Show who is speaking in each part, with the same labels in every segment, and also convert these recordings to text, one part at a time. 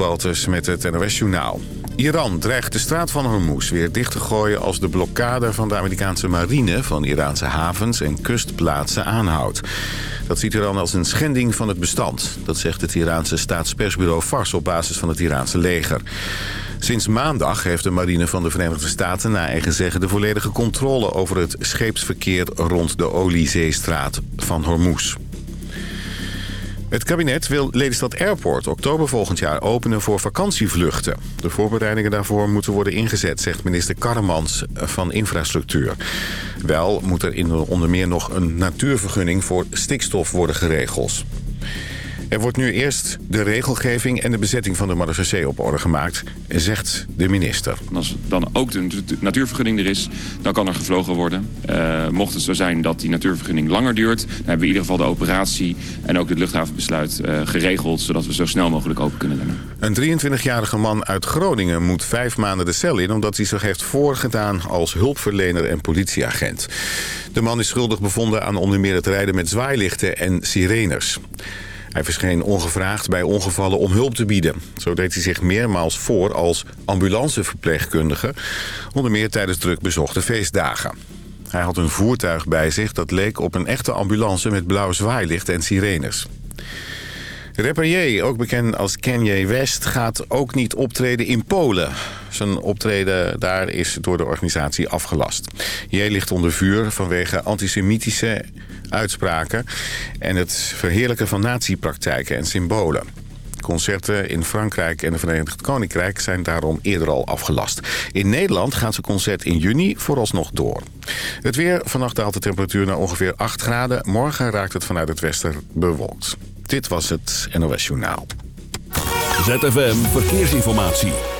Speaker 1: Walters met het NOS Journaal. Iran dreigt de straat van Hormuz weer dicht te gooien... als de blokkade van de Amerikaanse marine van Iraanse havens en kustplaatsen aanhoudt. Dat ziet Iran als een schending van het bestand. Dat zegt het Iraanse staatspersbureau Fars op basis van het Iraanse leger. Sinds maandag heeft de marine van de Verenigde Staten... na eigen zeggen de volledige controle over het scheepsverkeer... rond de Oliezeestraat van Hormuz. Het kabinet wil Lelystad Airport oktober volgend jaar openen voor vakantievluchten. De voorbereidingen daarvoor moeten worden ingezet, zegt minister Karremans van Infrastructuur. Wel moet er onder meer nog een natuurvergunning voor stikstof worden geregeld. Er wordt nu eerst de regelgeving en de bezetting van de Marseillais op orde gemaakt, zegt de minister.
Speaker 2: Als dan ook de natuurvergunning er is, dan kan er gevlogen worden. Uh, mocht het zo zijn dat die natuurvergunning langer duurt... dan hebben we in ieder geval de operatie en ook het luchthavenbesluit uh, geregeld... zodat we zo snel mogelijk open kunnen doen.
Speaker 1: Een 23-jarige man uit Groningen moet vijf maanden de cel in... omdat hij zich heeft voorgedaan als hulpverlener en politieagent. De man is schuldig bevonden aan onder meer het rijden met zwaailichten en sirenes. Hij verscheen ongevraagd bij ongevallen om hulp te bieden. Zo deed hij zich meermaals voor als ambulanceverpleegkundige... onder meer tijdens druk bezochte feestdagen. Hij had een voertuig bij zich dat leek op een echte ambulance... met blauw zwaailicht en sirenes. Rapper J, ook bekend als Kanye West, gaat ook niet optreden in Polen. Zijn optreden daar is door de organisatie afgelast. J ligt onder vuur vanwege antisemitische uitspraken... en het verheerlijken van nazi-praktijken en symbolen. Concerten in Frankrijk en het Verenigd Koninkrijk zijn daarom eerder al afgelast. In Nederland gaat zijn concert in juni vooralsnog door. Het weer, vannacht daalt de temperatuur naar ongeveer 8 graden. Morgen raakt het vanuit het westen bewolkt. Dit was het NOS Journaal.
Speaker 3: ZFM Verkeersinformatie.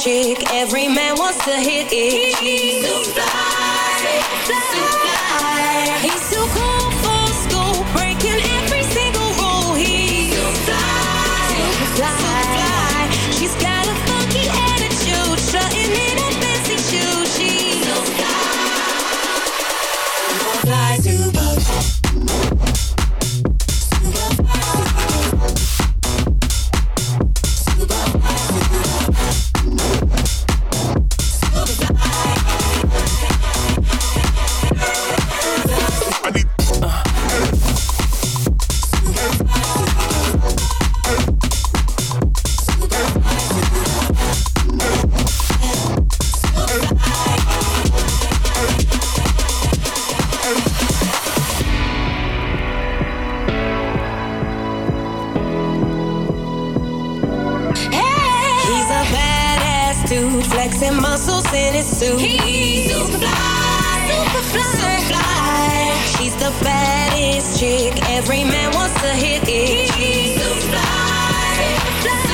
Speaker 4: Chick. Every man wants to hit it. Flexing muscles in his suit. He's super fly, super fly, super fly. She's the baddest chick. Every man wants to hit it. He's super fly, super fly.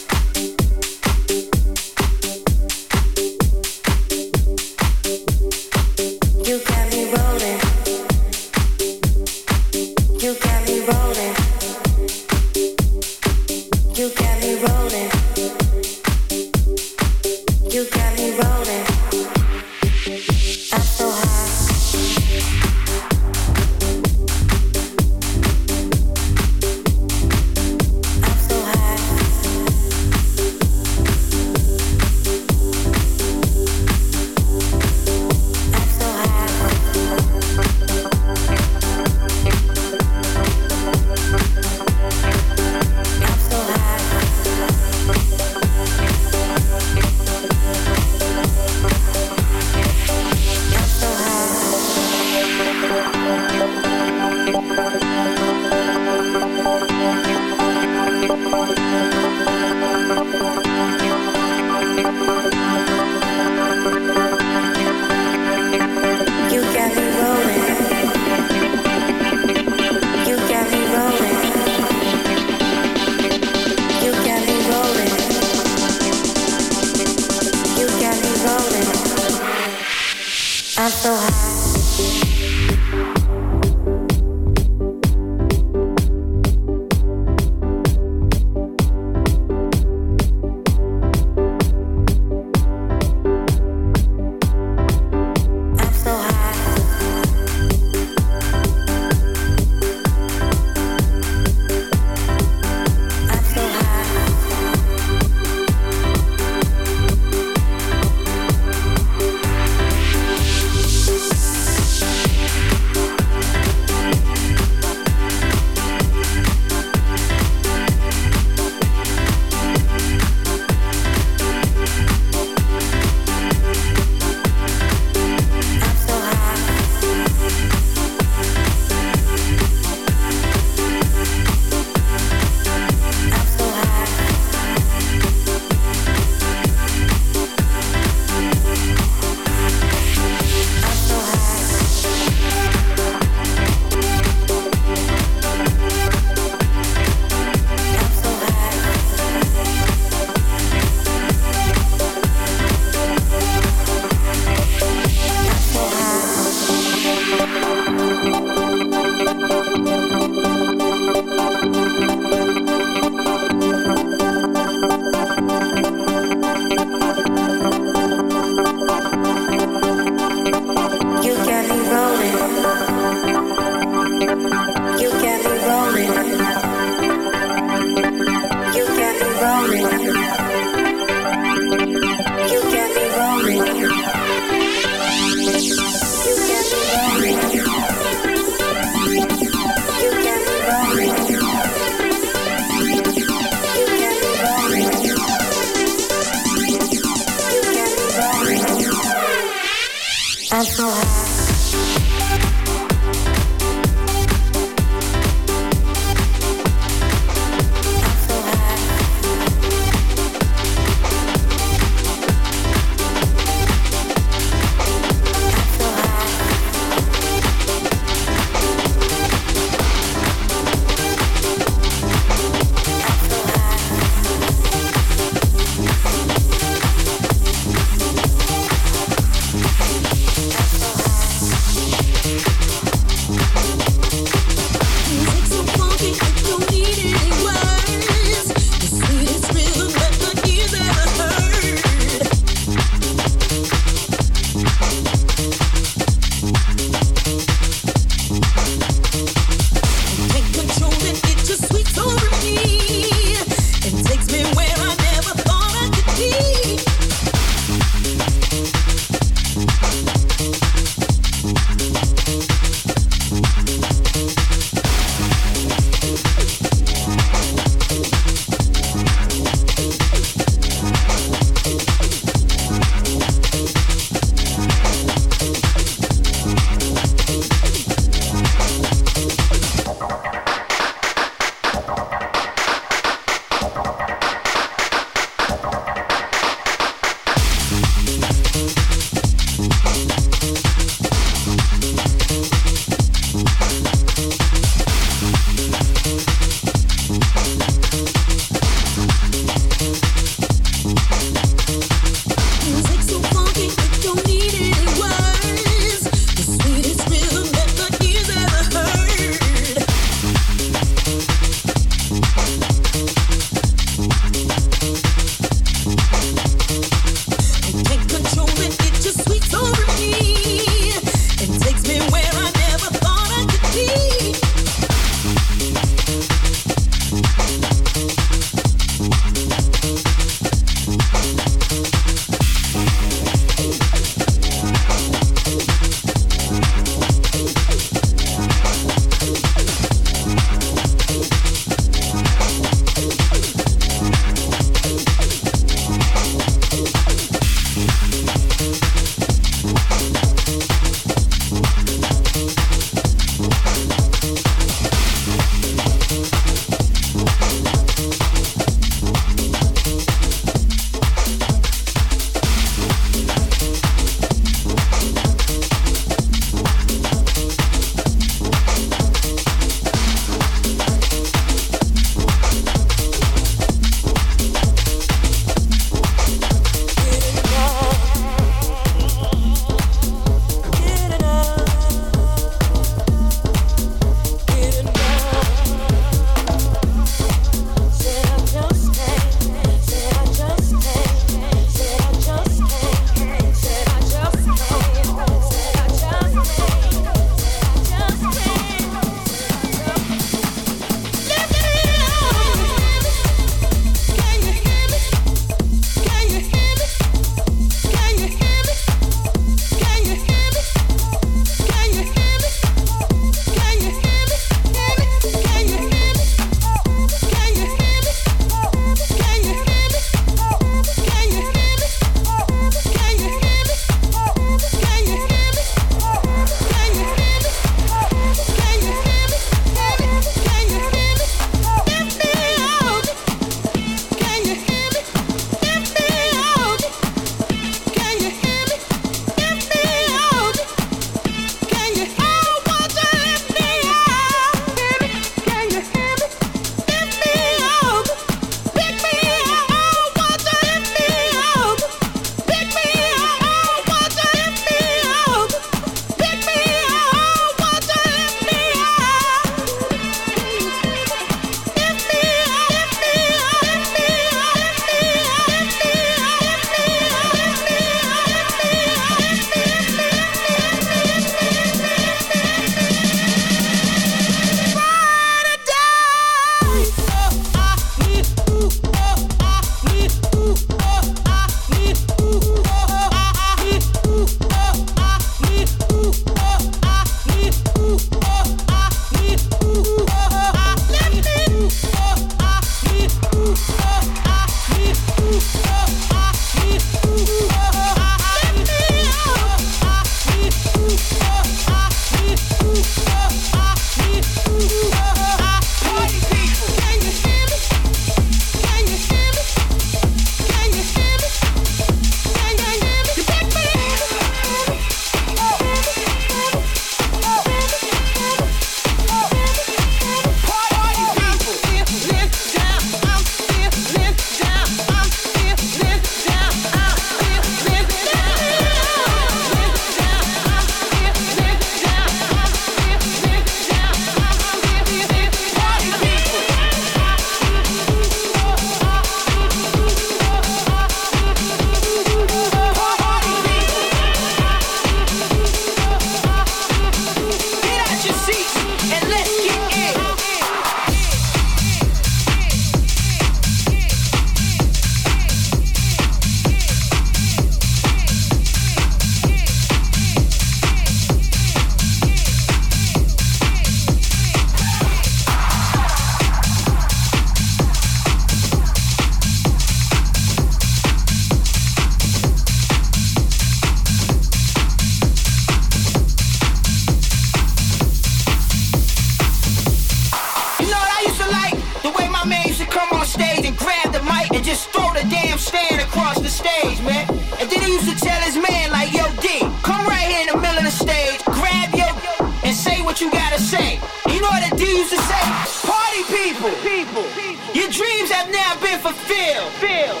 Speaker 4: dreams have now been
Speaker 5: fulfilled. Filled.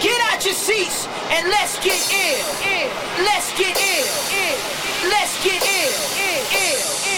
Speaker 5: Get out your seats and let's get ill. Let's get ill. Let's get ill.
Speaker 6: Ill. Ill.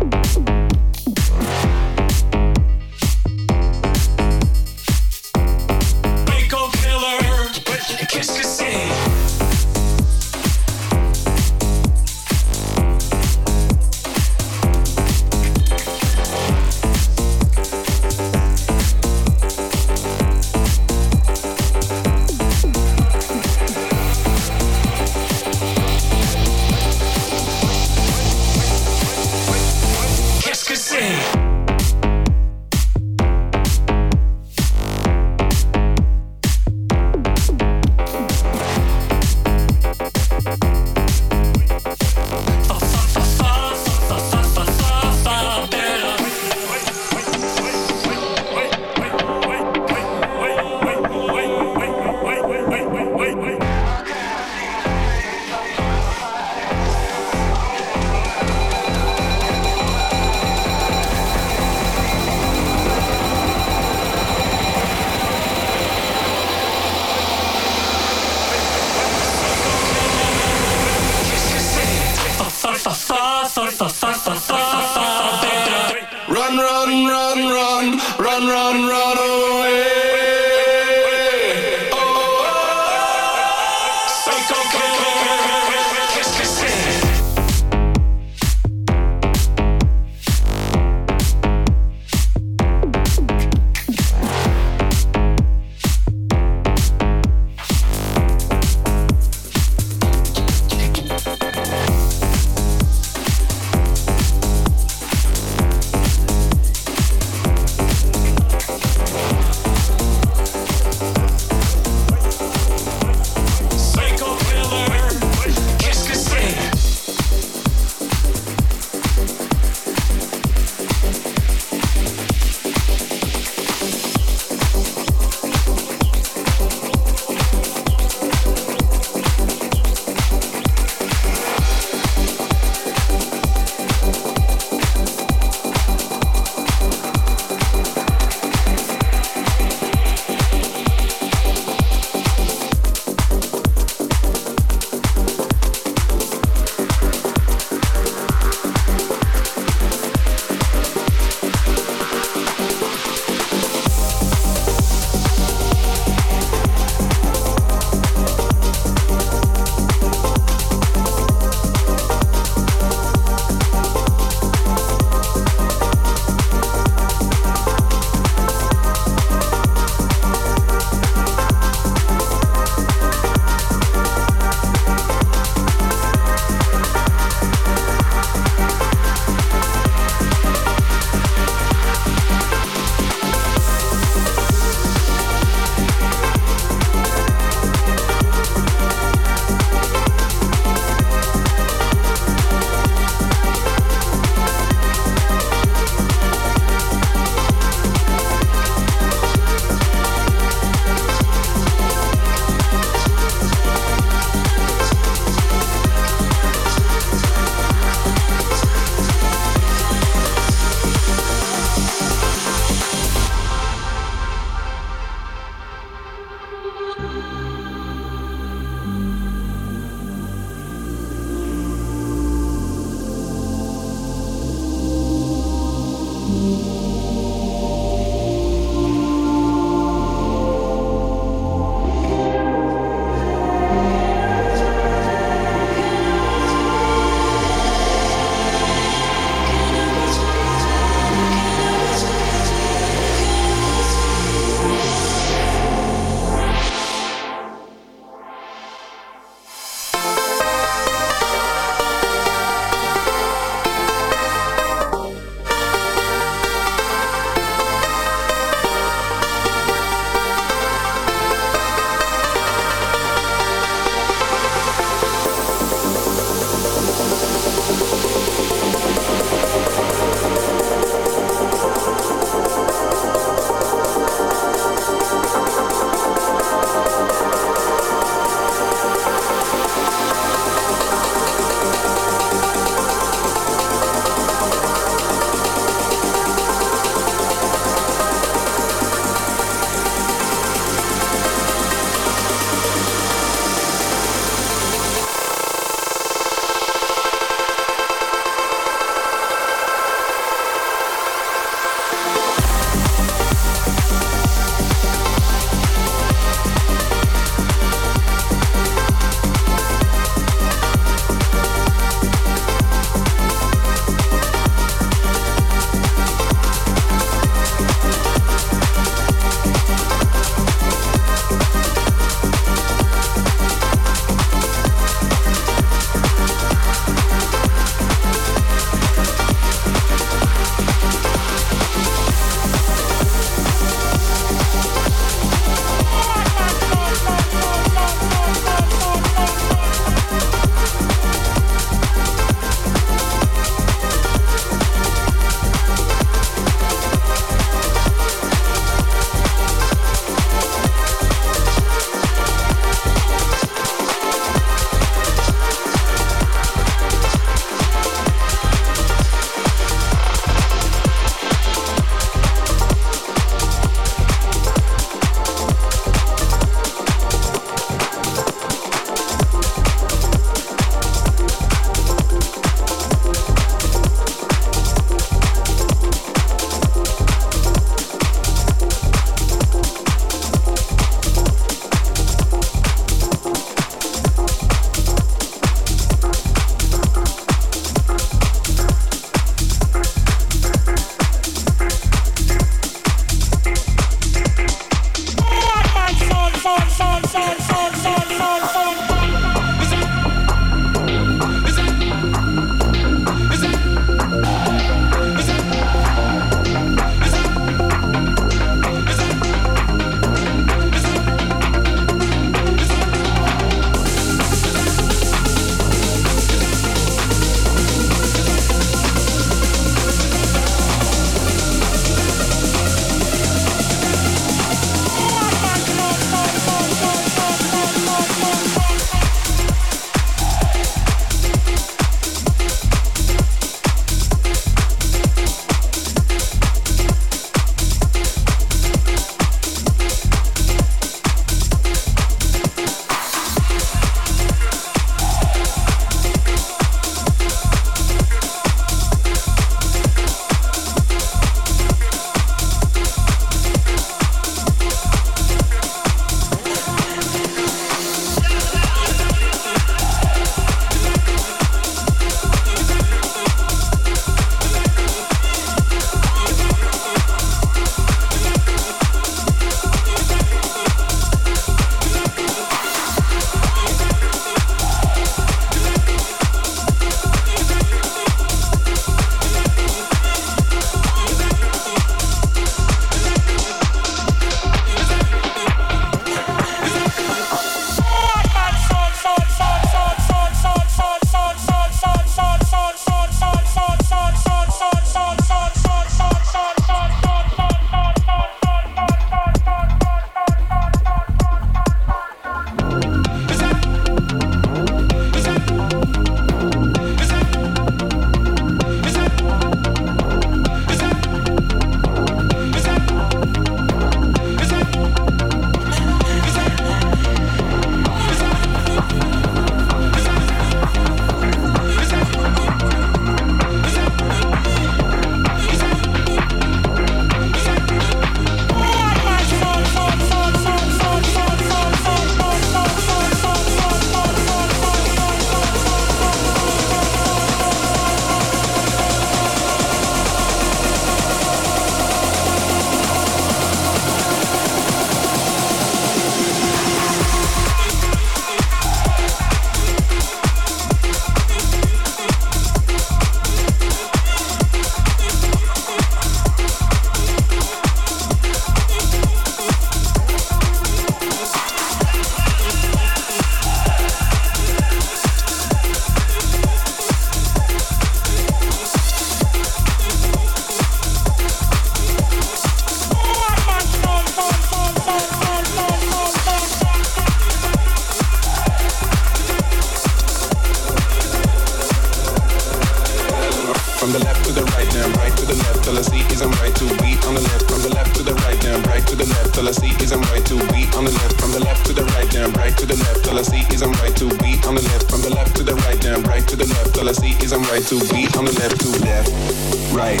Speaker 6: right to beat on the left to left, right,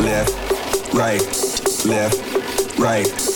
Speaker 6: left, right, left, right.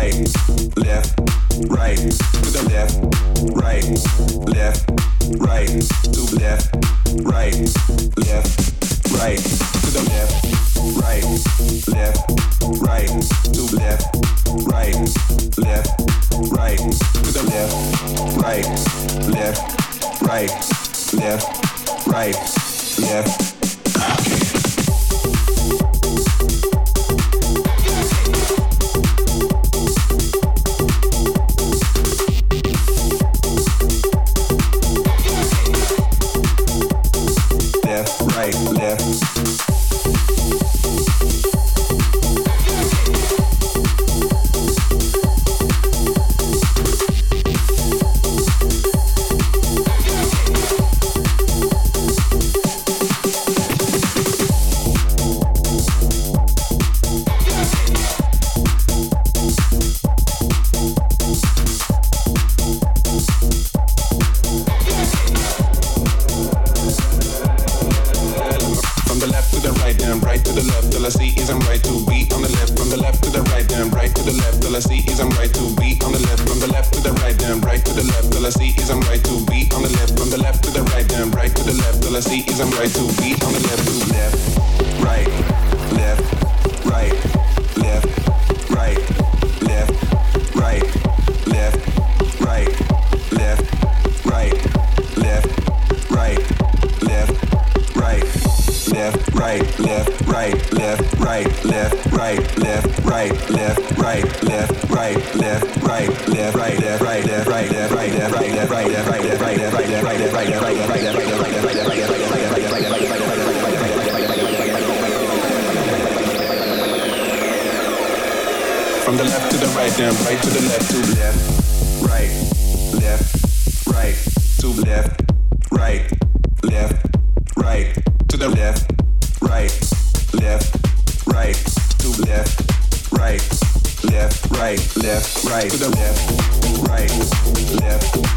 Speaker 6: right, left, right, to the left, right, left, right, to left, right, left, right, to the left, right, left, right, to left, right, left, right, to the left, right, left, right, left, right, left. left, right, left, right, left.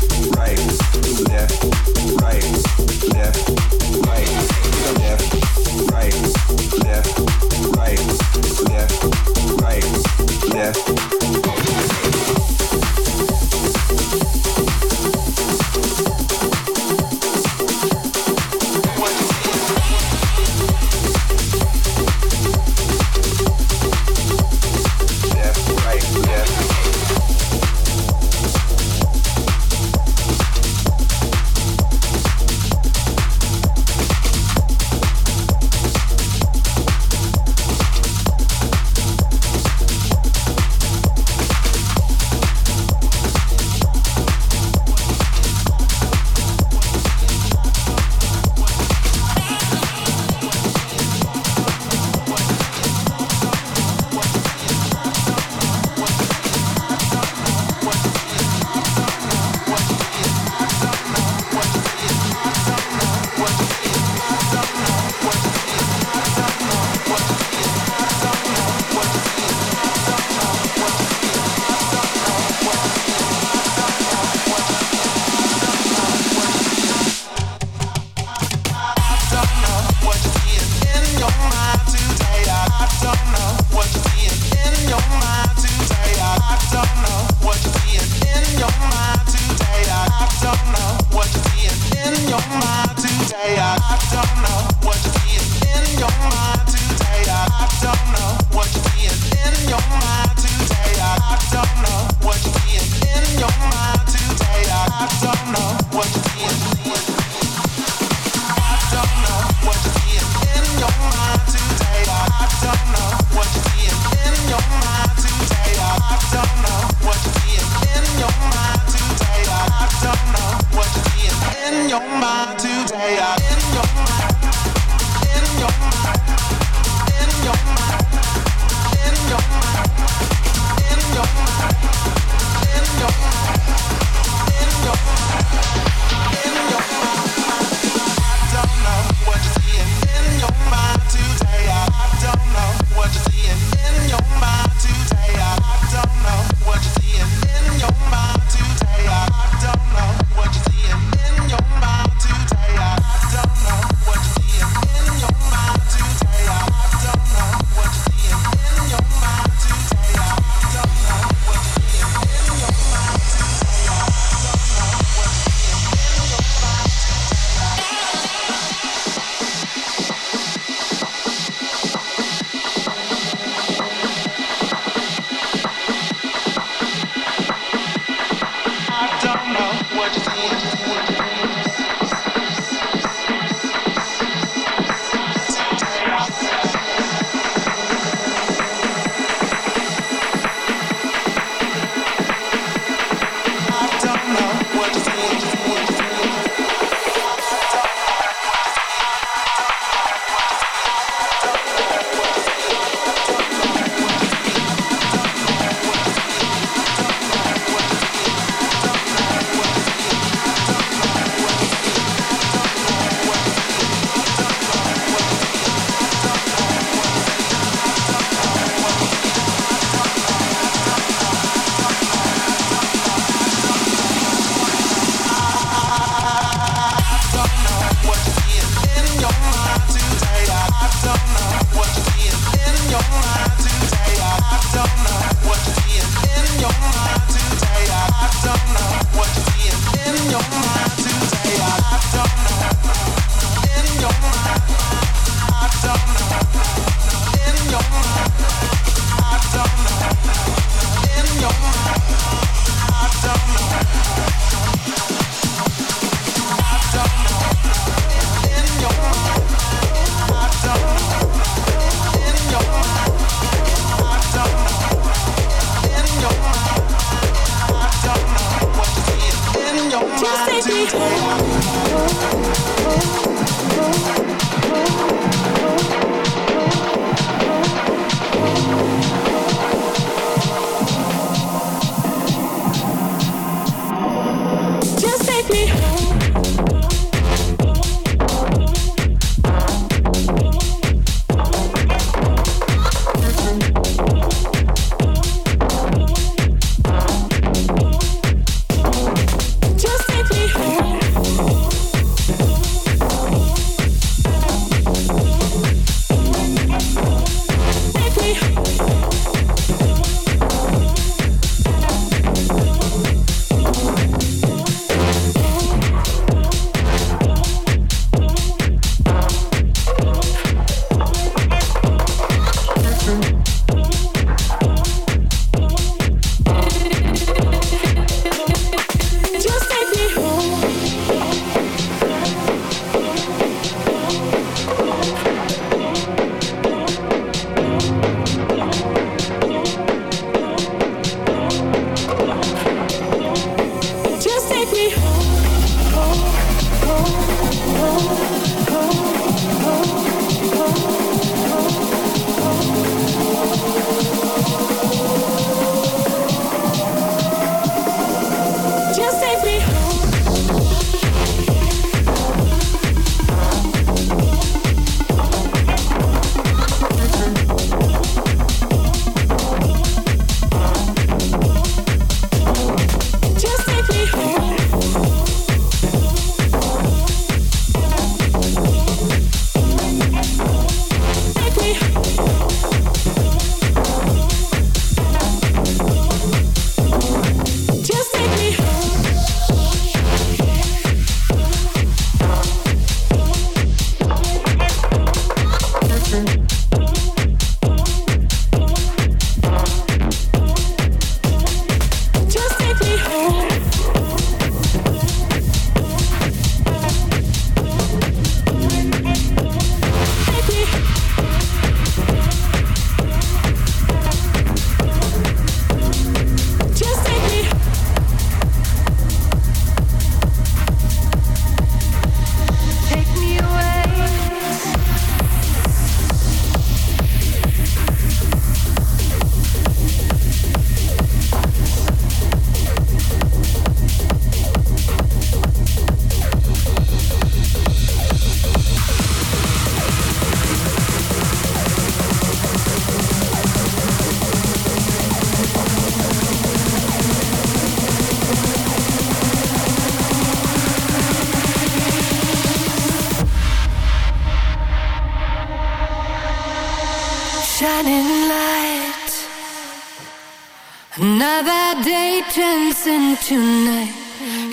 Speaker 7: Now that day turns into night,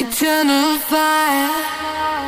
Speaker 7: eternal fire.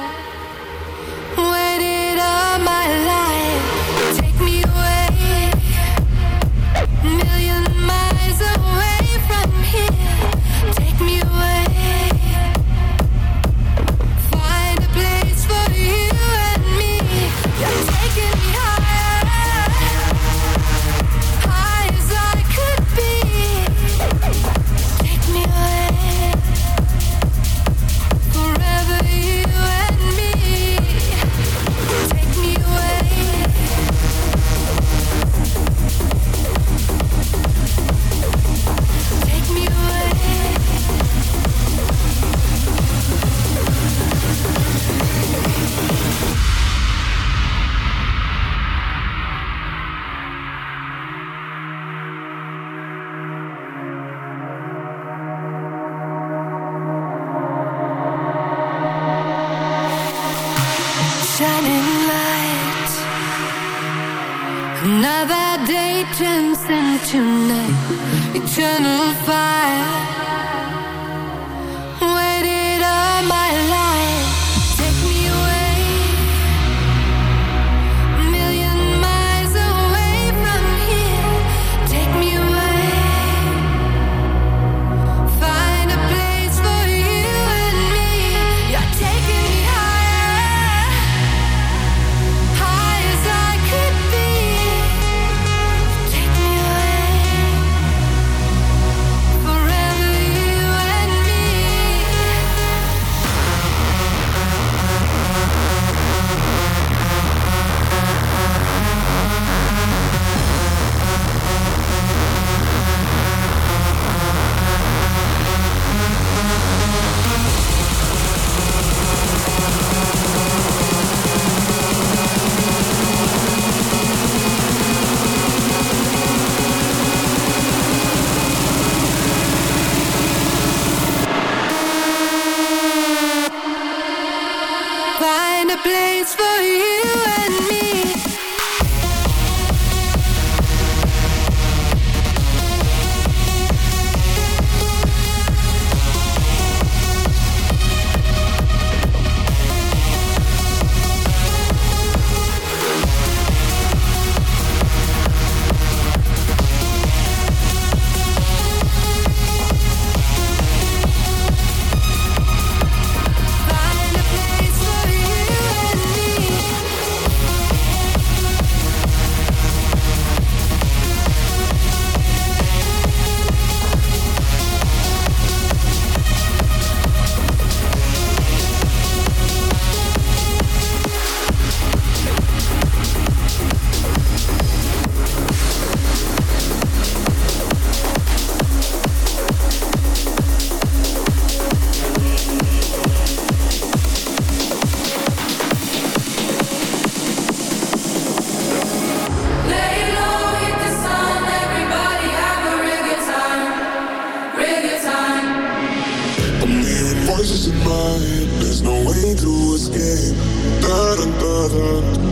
Speaker 8: voices in my head, there's no way to escape. Da da da da,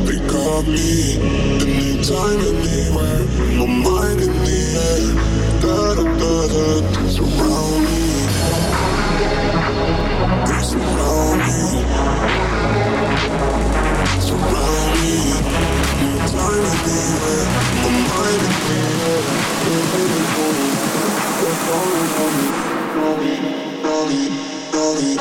Speaker 8: they got me. Anytime, anywhere, my mind in the air. Da da da da, surround me. They surround me. Surround me. Anytime, anywhere, my mind in the air. They're waiting for me. They're calling for me. Calling, calling.
Speaker 3: 飲み。